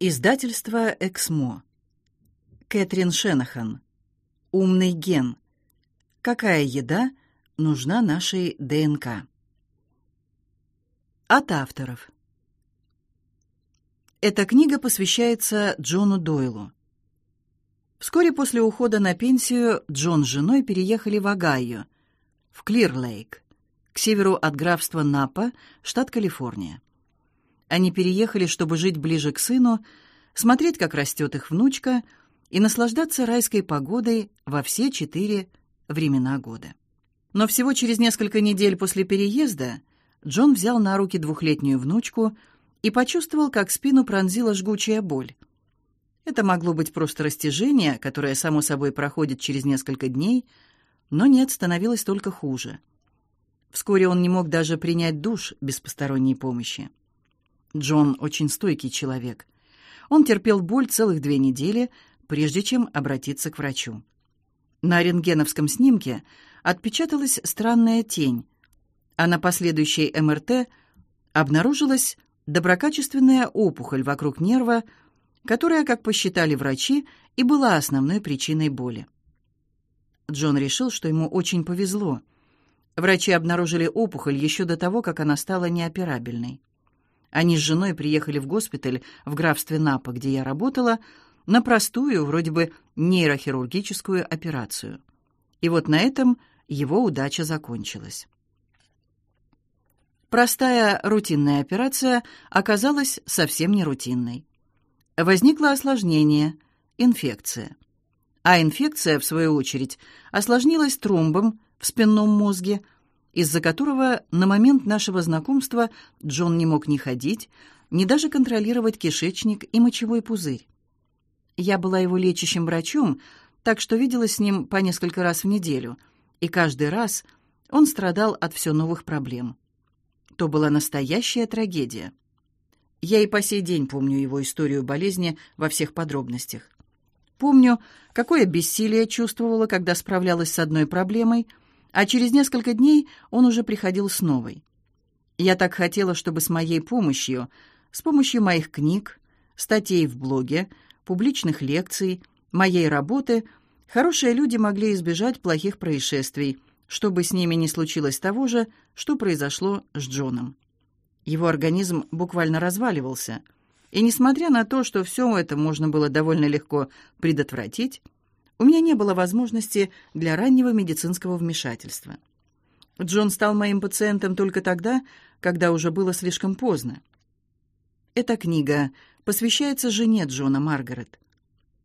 Издательство «Эксмо». Кэтрин Шенахан. «Умный ген. Какая еда нужна нашей ДНК?» От авторов. Эта книга посвящается Джону Дойлу. Вскоре после ухода на пенсию Джон с женой переехали в Огайо, в Клир-Лейк, к северу от графства Напа, штат Калифорния. Они переехали, чтобы жить ближе к сыну, смотреть, как растет их внучка, и наслаждаться райской погодой во все четыре времена года. Но всего через несколько недель после переезда Джон взял на руки двухлетнюю внучку и почувствовал, как спину пронзила жгучая боль. Это могло быть просто растяжение, которое, само собой, проходит через несколько дней, но нет, становилось только хуже. Вскоре он не мог даже принять душ без посторонней помощи. Джон очень стойкий человек. Он терпел боль целых две недели, прежде чем обратиться к врачу. На рентгеновском снимке отпечаталась странная тень, а на последующей МРТ обнаружилась доброкачественная опухоль вокруг нерва, которая, как посчитали врачи, и была основной причиной боли. Джон решил, что ему очень повезло. Врачи обнаружили опухоль еще до того, как она стала неоперабельной. Они с женой приехали в госпиталь в графстве Напа, где я работала, на простую, вроде бы нейрохирургическую операцию. И вот на этом его удача закончилась. Простая рутинная операция оказалась совсем не рутинной. Возникло осложнение – инфекция. А инфекция, в свою очередь, осложнилась тромбом в спинном мозге – из-за которого на момент нашего знакомства Джон не мог ни ходить, ни даже контролировать кишечник и мочевой пузырь. Я была его лечащим врачом, так что виделась с ним по несколько раз в неделю, и каждый раз он страдал от все новых проблем. То была настоящая трагедия. Я и по сей день помню его историю болезни во всех подробностях. Помню, какое бессилие чувствовала, когда справлялась с одной проблемой — а через несколько дней он уже приходил с новой. Я так хотела, чтобы с моей помощью, с помощью моих книг, статей в блоге, публичных лекций, моей работы, хорошие люди могли избежать плохих происшествий, чтобы с ними не случилось того же, что произошло с Джоном. Его организм буквально разваливался, и несмотря на то, что все это можно было довольно легко предотвратить, у меня не было возможности для раннего медицинского вмешательства. Джон стал моим пациентом только тогда, когда уже было слишком поздно. Эта книга посвящается жене Джона Маргарет.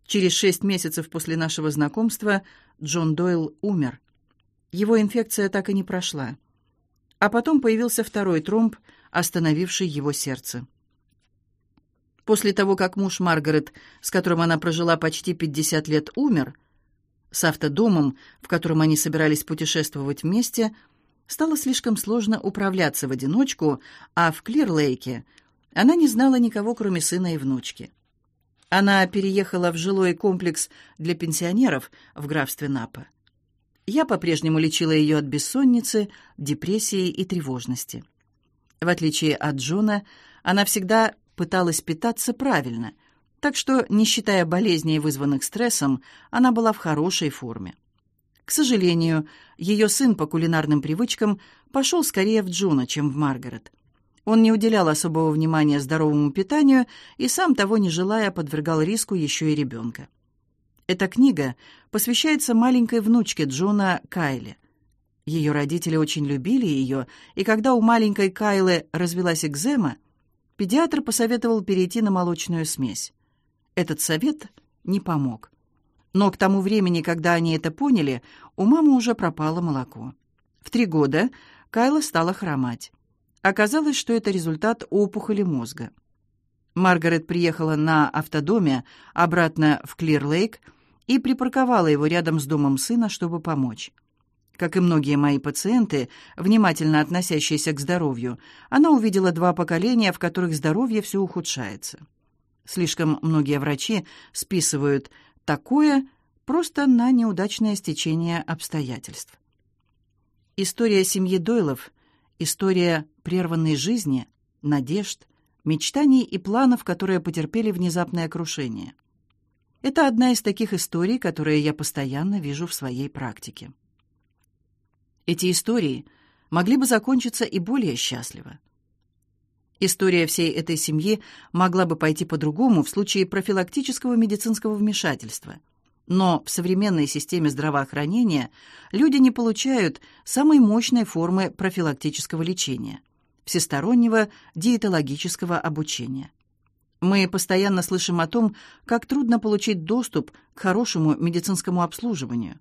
Через шесть месяцев после нашего знакомства Джон Дойл умер. Его инфекция так и не прошла. А потом появился второй тромб, остановивший его сердце. После того, как муж Маргарет, с которым она прожила почти 50 лет, умер, с автодомом, в котором они собирались путешествовать вместе, стало слишком сложно управляться в одиночку, а в Клирлейке она не знала никого, кроме сына и внучки. Она переехала в жилой комплекс для пенсионеров в графстве Напа. Я по-прежнему лечила ее от бессонницы, депрессии и тревожности. В отличие от Джона, она всегда пыталась питаться правильно, так что, не считая болезней, вызванных стрессом, она была в хорошей форме. К сожалению, ее сын по кулинарным привычкам пошел скорее в Джона, чем в Маргарет. Он не уделял особого внимания здоровому питанию и, сам того не желая, подвергал риску еще и ребенка. Эта книга посвящается маленькой внучке Джона Кайле. Ее родители очень любили ее, и когда у маленькой Кайлы развелась экзема, педиатр посоветовал перейти на молочную смесь. Этот совет не помог. Но к тому времени, когда они это поняли, у мамы уже пропало молоко. В три года Кайла стала хромать. Оказалось, что это результат опухоли мозга. Маргарет приехала на автодоме обратно в Клир-Лейк и припарковала его рядом с домом сына, чтобы помочь. Как и многие мои пациенты, внимательно относящиеся к здоровью, она увидела два поколения, в которых здоровье все ухудшается. Слишком многие врачи списывают такое просто на неудачное стечение обстоятельств. История семьи Дойлов, история прерванной жизни, надежд, мечтаний и планов, которые потерпели внезапное крушение. Это одна из таких историй, которые я постоянно вижу в своей практике. Эти истории могли бы закончиться и более счастливо. История всей этой семьи могла бы пойти по-другому в случае профилактического медицинского вмешательства. Но в современной системе здравоохранения люди не получают самой мощной формы профилактического лечения – всестороннего диетологического обучения. Мы постоянно слышим о том, как трудно получить доступ к хорошему медицинскому обслуживанию.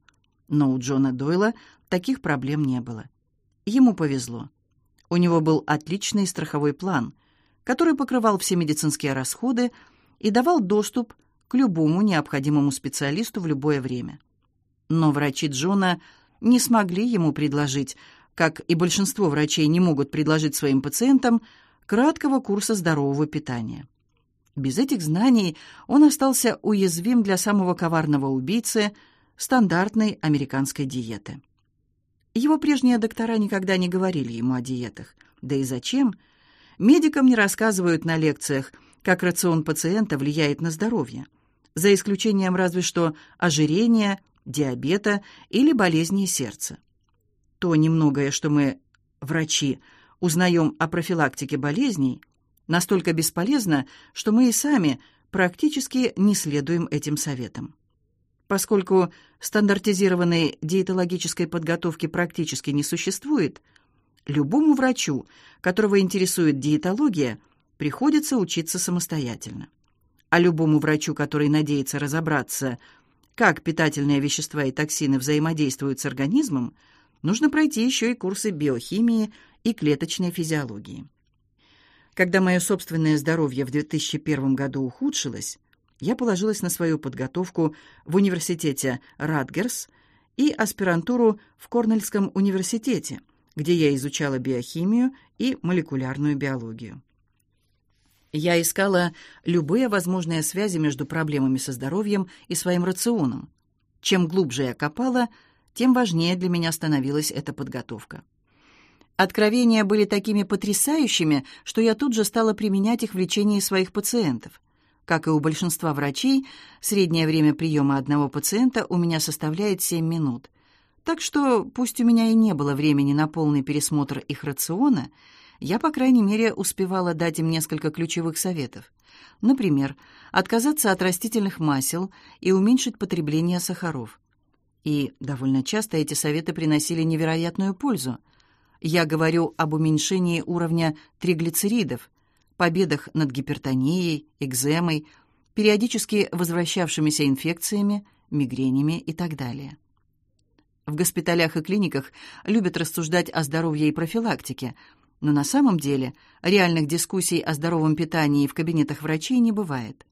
Но у Джона Дойла таких проблем не было. Ему повезло. У него был отличный страховой план, который покрывал все медицинские расходы и давал доступ к любому необходимому специалисту в любое время. Но врачи Джона не смогли ему предложить, как и большинство врачей не могут предложить своим пациентам, краткого курса здорового питания. Без этих знаний он остался уязвим для самого коварного убийцы стандартной американской диеты. Его прежние доктора никогда не говорили ему о диетах. Да и зачем? Медикам не рассказывают на лекциях, как рацион пациента влияет на здоровье, за исключением разве что ожирения, диабета или болезни сердца. То немногое, что мы, врачи, узнаем о профилактике болезней, настолько бесполезно, что мы и сами практически не следуем этим советам. Поскольку стандартизированной диетологической подготовки практически не существует, любому врачу, которого интересует диетология, приходится учиться самостоятельно. А любому врачу, который надеется разобраться, как питательные вещества и токсины взаимодействуют с организмом, нужно пройти еще и курсы биохимии и клеточной физиологии. Когда мое собственное здоровье в 2001 году ухудшилось, я положилась на свою подготовку в университете Радгерс и аспирантуру в Корнельском университете, где я изучала биохимию и молекулярную биологию. Я искала любые возможные связи между проблемами со здоровьем и своим рационом. Чем глубже я копала, тем важнее для меня становилась эта подготовка. Откровения были такими потрясающими, что я тут же стала применять их в лечении своих пациентов. Как и у большинства врачей, среднее время приема одного пациента у меня составляет 7 минут. Так что, пусть у меня и не было времени на полный пересмотр их рациона, я, по крайней мере, успевала дать им несколько ключевых советов. Например, отказаться от растительных масел и уменьшить потребление сахаров. И довольно часто эти советы приносили невероятную пользу. Я говорю об уменьшении уровня триглицеридов – победах над гипертонией, экземой, периодически возвращавшимися инфекциями, мигренями и так далее. В госпиталях и клиниках любят рассуждать о здоровье и профилактике, но на самом деле реальных дискуссий о здоровом питании в кабинетах врачей не бывает.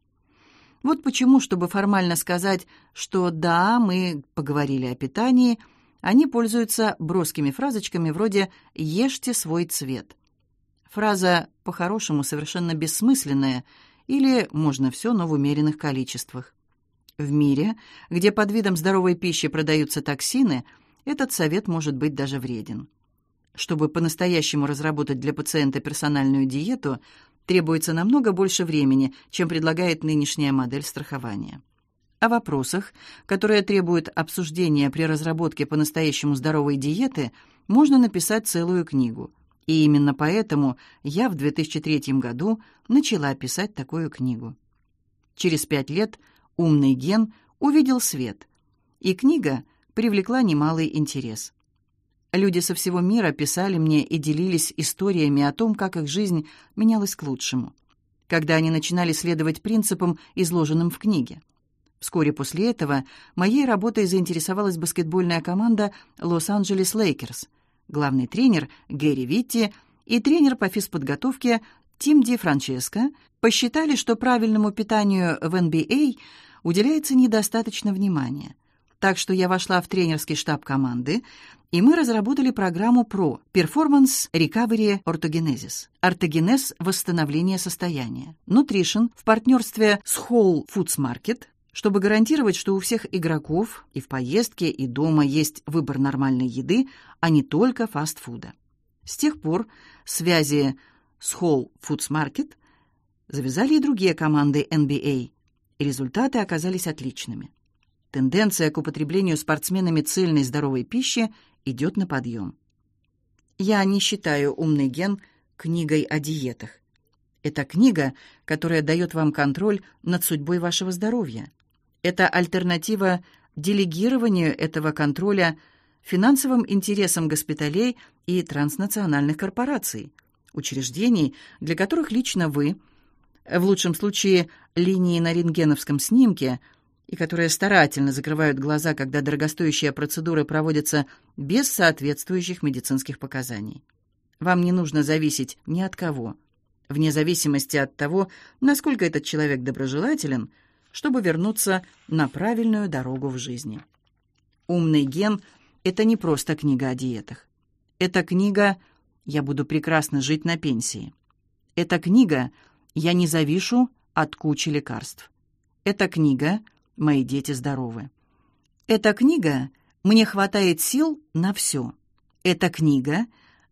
Вот почему, чтобы формально сказать, что да, мы поговорили о питании, они пользуются броскими фразочками вроде «ешьте свой цвет». Фраза по-хорошему совершенно бессмысленная, или можно все, но в умеренных количествах. В мире, где под видом здоровой пищи продаются токсины, этот совет может быть даже вреден. Чтобы по-настоящему разработать для пациента персональную диету, требуется намного больше времени, чем предлагает нынешняя модель страхования. О вопросах, которые требуют обсуждения при разработке по-настоящему здоровой диеты, можно написать целую книгу – и именно поэтому я в 2003 году начала писать такую книгу. Через пять лет «Умный ген» увидел свет, и книга привлекла немалый интерес. Люди со всего мира писали мне и делились историями о том, как их жизнь менялась к лучшему, когда они начинали следовать принципам, изложенным в книге. Вскоре после этого моей работой заинтересовалась баскетбольная команда «Лос-Анджелес Лейкерс», главный тренер Гэри Витти и тренер по физподготовке Тим Ди Франческо посчитали, что правильному питанию в NBA уделяется недостаточно внимания. Так что я вошла в тренерский штаб команды, и мы разработали программу PRO – Performance Recovery Orthogenesis – ортогенез восстановления состояния Nutrition в партнерстве с Whole Foods Market чтобы гарантировать, что у всех игроков и в поездке, и дома есть выбор нормальной еды, а не только фастфуда. С тех пор связи с Whole Foods Market Завязали и другие команды NBA, и результаты оказались отличными. Тенденция к употреблению спортсменами цельной здоровой пищи идет на подъем. Я не считаю «Умный ген» книгой о диетах. Это книга, которая дает вам контроль над судьбой вашего здоровья. Это альтернатива делегированию этого контроля финансовым интересам госпиталей и транснациональных корпораций, учреждений, для которых лично вы, в лучшем случае линии на рентгеновском снимке, и которые старательно закрывают глаза, когда дорогостоящие процедуры проводятся без соответствующих медицинских показаний. Вам не нужно зависеть ни от кого, вне зависимости от того, насколько этот человек доброжелателен, чтобы вернуться на правильную дорогу в жизни. «Умный ген» — это не просто книга о диетах. Это книга «Я буду прекрасно жить на пенсии». Это книга «Я не завишу от кучи лекарств». Это книга «Мои дети здоровы». Эта книга «Мне хватает сил на все». Эта книга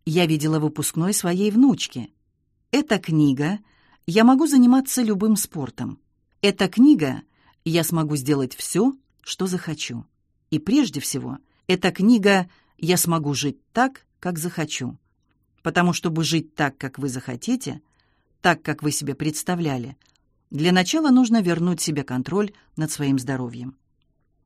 «Я видела выпускной своей внучки». Эта книга «Я могу заниматься любым спортом». Эта книга «Я смогу сделать все, что захочу». И прежде всего, эта книга «Я смогу жить так, как захочу». Потому чтобы жить так, как вы захотите, так, как вы себе представляли, для начала нужно вернуть себе контроль над своим здоровьем.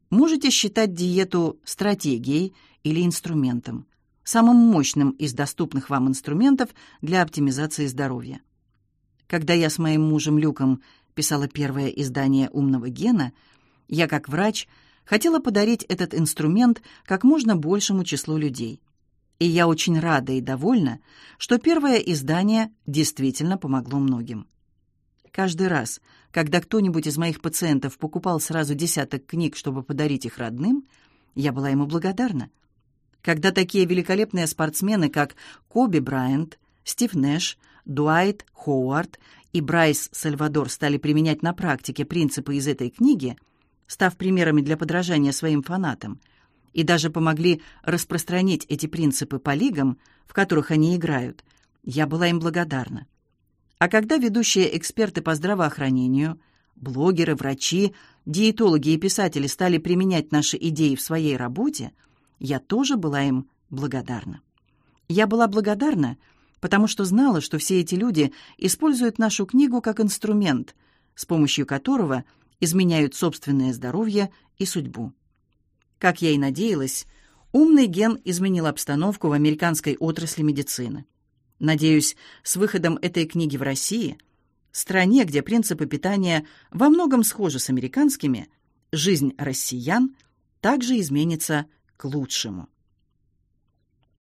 Можете считать диету стратегией или инструментом, самым мощным из доступных вам инструментов для оптимизации здоровья. Когда я с моим мужем Люком писала первое издание «Умного гена», я, как врач, хотела подарить этот инструмент как можно большему числу людей. И я очень рада и довольна, что первое издание действительно помогло многим. Каждый раз, когда кто-нибудь из моих пациентов покупал сразу десяток книг, чтобы подарить их родным, я была ему благодарна. Когда такие великолепные спортсмены, как Коби Брайант, Стив Нэш, Дуайт Ховард и Брайс Сальвадор стали применять на практике принципы из этой книги, став примерами для подражания своим фанатам, и даже помогли распространить эти принципы по лигам, в которых они играют, я была им благодарна. А когда ведущие эксперты по здравоохранению, блогеры, врачи, диетологи и писатели стали применять наши идеи в своей работе, я тоже была им благодарна. Я была благодарна, потому что знала, что все эти люди используют нашу книгу как инструмент, с помощью которого изменяют собственное здоровье и судьбу. Как я и надеялась, умный ген изменил обстановку в американской отрасли медицины. Надеюсь, с выходом этой книги в России, стране, где принципы питания во многом схожи с американскими, жизнь россиян также изменится к лучшему.